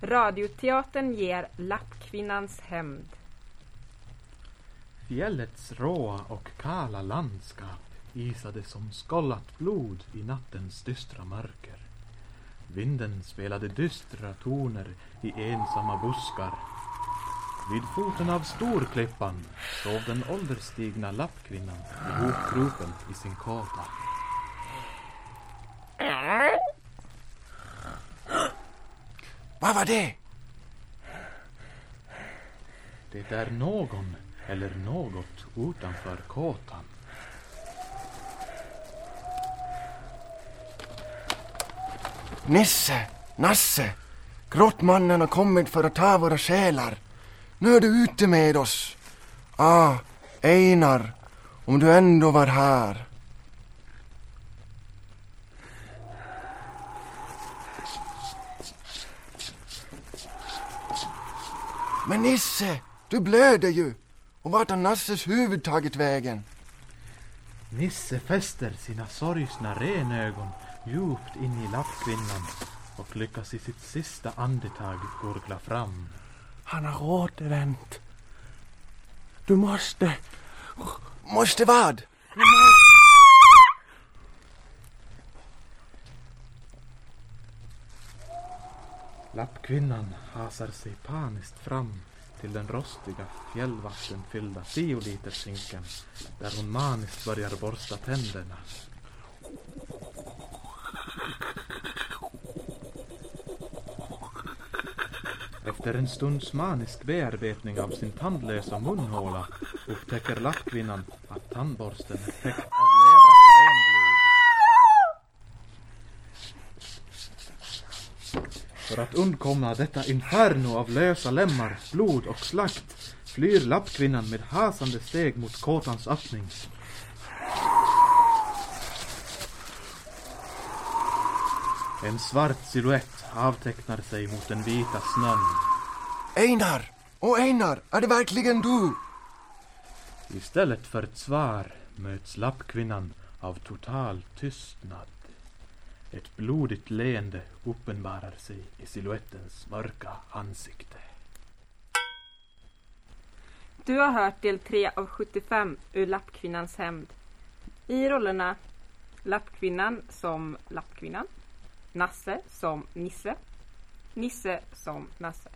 Radioteatern ger Lappkvinnans hämnd. Fjällets råa och kala landskap isade som skållat blod i nattens dystra mörker. Vinden spelade dystra toner i ensamma buskar. Vid foten av Storklippan sov den ålderstigna lappkvinnan ihopkrupen i sin kata. Vad var det? Det är någon eller något utanför kåtan. Nisse, Nasse, grottmannen har kommit för att ta våra själar. Nu är du ute med oss. Ah, Einar, om du ändå var här. Men Nisse, du blöder ju. Och vart har Nasses huvud tagit vägen? Nisse fäster sina sorgsna renögon djupt in i lappkvinnan och lyckas i sitt sista andetag gurgla fram. Han har återvänt. Du måste... Måste vad? Lappkvinnan hasar sig paniskt fram till den rostiga fjällvattenfyllda tioliterssinken där hon maniskt börjar borsta tänderna. Efter en stunds manisk bearbetning av sin tandlösa munhåla upptäcker lappkvinnan att tandborsten är täckt av För att undkomma detta inferno av lösa lemmar, blod och slakt flyr lappkvinnan med hasande steg mot kåtans öppning. En svart siluett avtecknar sig mot den vita snön. Einar! Och Einar, är det verkligen du? Istället för ett svar möts lappkvinnan av total tystnad. Ett blodigt leende uppenbarar sig i siluettens mörka ansikte. Du har hört del 3 av 75 ur Lappkvinnans hämnd. I rollerna Lappkvinnan som Lappkvinnan, Nasse som Nisse, Nisse som Nasse.